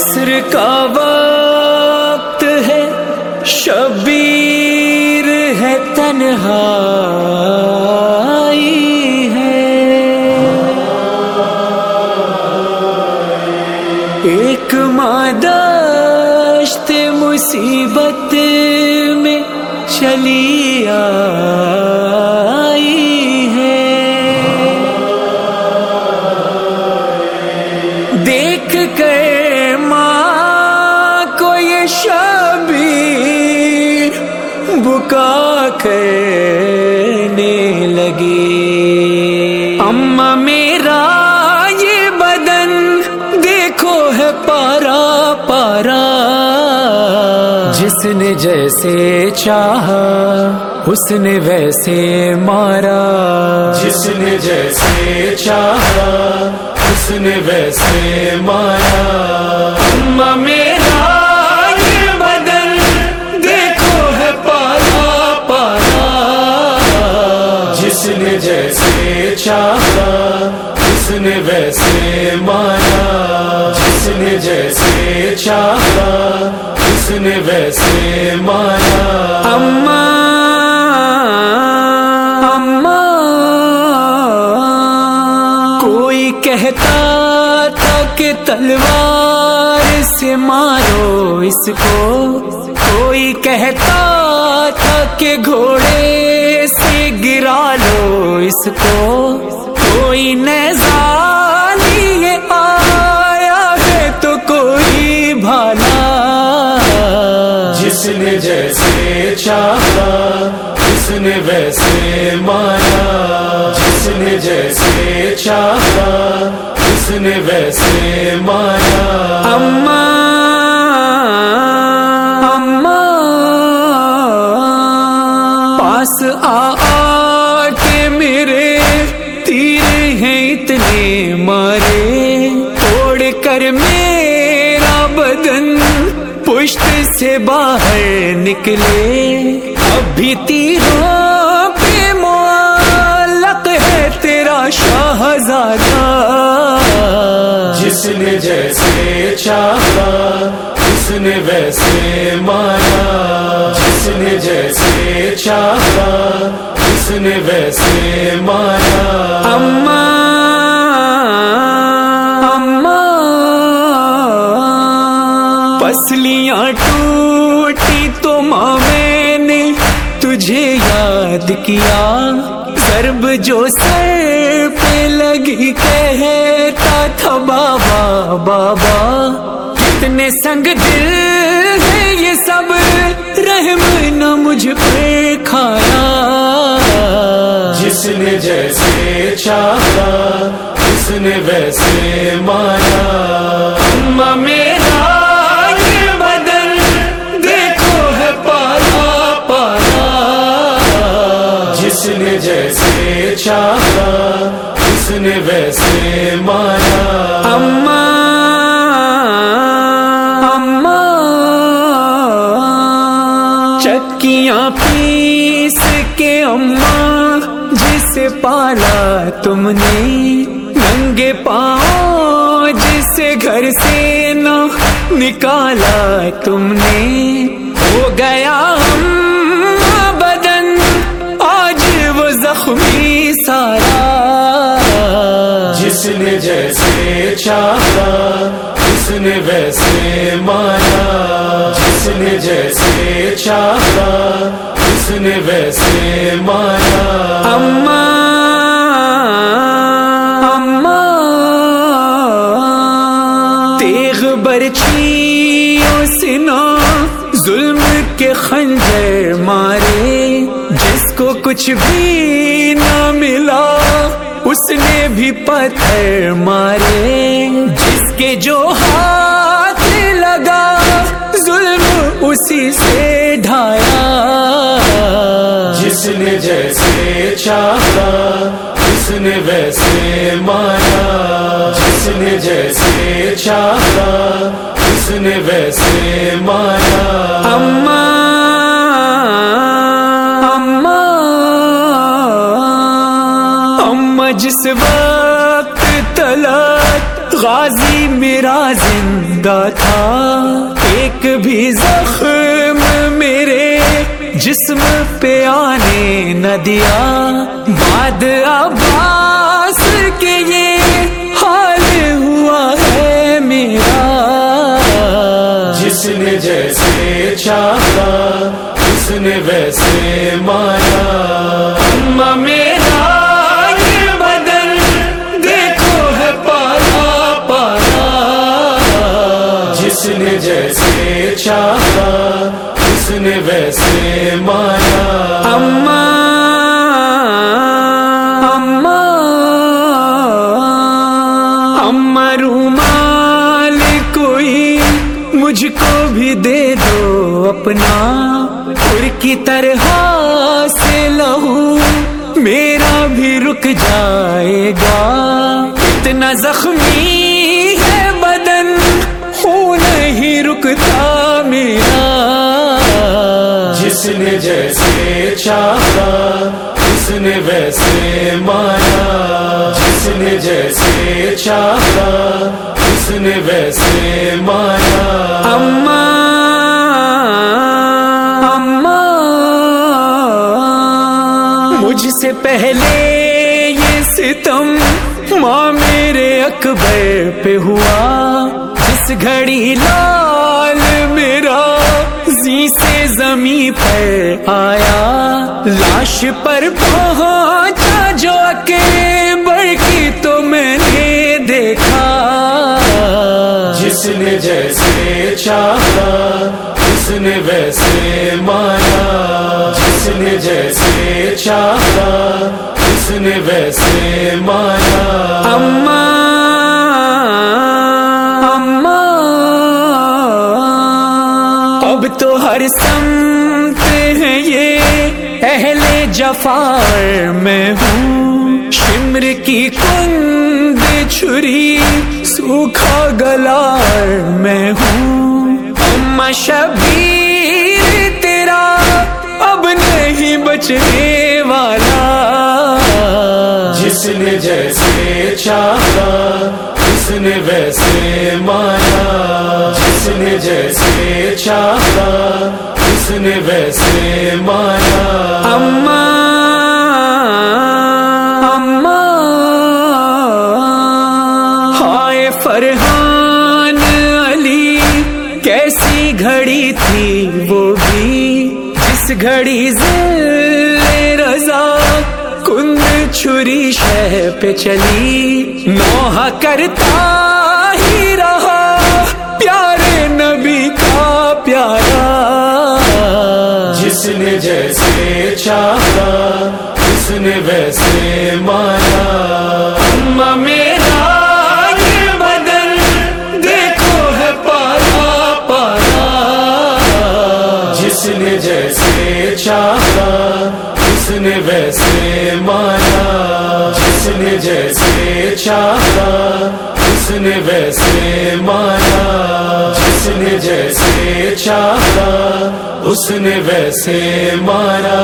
عصر کا وقت ہے شبیر ہے تنہا۔ کرنے لگی۔ اما میرا یہ بدن دیکھو ہے پارا پارا۔ جس نے جیسے چاہا، اس نے ویسے مارا۔ جس نے جیسے چاہا، اس نے ویسے مارا۔ اما میرا چاہا، اس نے ویسے مارا جس نے جیسے چاہا، اس نے ویسے مارا اما اما، کوئی کہتا تھا کہ تلوار سے مارو اس کو، کوئی کہتا تھا کہ گھوڑے سے گرا لو اس کو۔ کوئی نیزا لیے آیا ہے تو کوئی بھالا جس نے جیسے چاہا اس نے ویسے مارا جس نے جیسے چاہا اس نے ویسے مارا اما پاس آ آ کے میرے تیر ہیں اتنے مارے۔ توڑ کر میرا بدن پشت سے باہر نکلے۔ اب بھی تیروں پہ معلق ہے تیرا شاہزادہ۔ جس نے جیسے چاہا اس نے ویسے مارا جس نے جیسے چاہا اس نے ویسے مارا اما اما، پسلیاں ٹوٹی تو ماں میں نے تجھے یاد کیا۔ ضرب جو سر پہ لگی کہتا تھا، بابا بابا۔ کتنے سنگ دل ہے یہ سب رحم نہ مجھ پہ کھایا۔ جس نے جیسے چاہا اس نے ویسے نے جیسے چاہا اس نے ویسے اما اما جسے پالا تم نے، ننگے پاؤں جسے گھر سے نہ نکالا تم نے۔ ہو گیا ہم بدن، آج وہ زخمی سارا۔ جس نے جیسے چاہا، اس نے ویسے مارا جس نے جیسے چاہا، اس نے ویسے مارا برچیوں ظلم کے خنجر مارے، جس کو کچھ بھی نہ ملا، اس نے بھی پتھر مارے۔ جس کے جو ہاتھ لگا، ظلم اسی سے ڈھایا۔ جس نے جیسے چاہا، اس نے ویسے مارا۔ جس نے جیسے چاہا اس نے ویسے مارا اما اما اما جس وقت تلات غازی میرا زندہ تھا۔ ایک بھی زخم میرے جسم پہ آنے نہ دیا۔ بعد عباس کے یہ چاہا اس نے ویسے مایا۔ اما میرا، یہ بدن دیکھو ہے پارا پارا۔ جس نے جیسے چاہا اس نے ویسے مایا۔ اما اما اما رومال مجھ کو بھی دے دو اپنا پور کی طرح سے لہو۔ میرا بھی رک جائے گا۔ اتنا زخمی ہے بدن، خون نہیں رکتا میرا۔ جس نے جیسے چاہا، اس نے ویسے مایا جس نے جیسے چاہا اس نے ویسے مایا۔ اما اما۔ مجھ سے پہلے یہ ستم ماں میرے اکبر پہ ہوا۔ جس گھڑی لال میرا زی سے زمیں پر آیا۔ لاش پر پہنچا جو اکبر کی تو میں نے جیسے چاہا، اس نے ویسے مایا۔ جس نے جیسے چاہا، اس نے ویسے مایا۔ اما اما، اب تو ہر سمت ہے یہ، اہل جفار میں ہوں۔ شمر کی کند چھری، سوکھا گلار میں ہوں۔ اما شبیر تیرا، اب نہیں بچنے والا۔ جس نے جیسے چاہا، اس نے ویسے مایا جس نے جیسے چاہا، اس نے ویسے مایا گھڑی ذل رضا، کند چھری شہ پہ چلی۔ نوحہ کرتا ہی رہا، پیارے نبی کا پیارا۔ جس نے جیسے چاہا، اس نے ویسے مایا جیسے چاہا اس نے ویسے مایا۔ جس نے جیسے چاہا اس نے ویسے مارا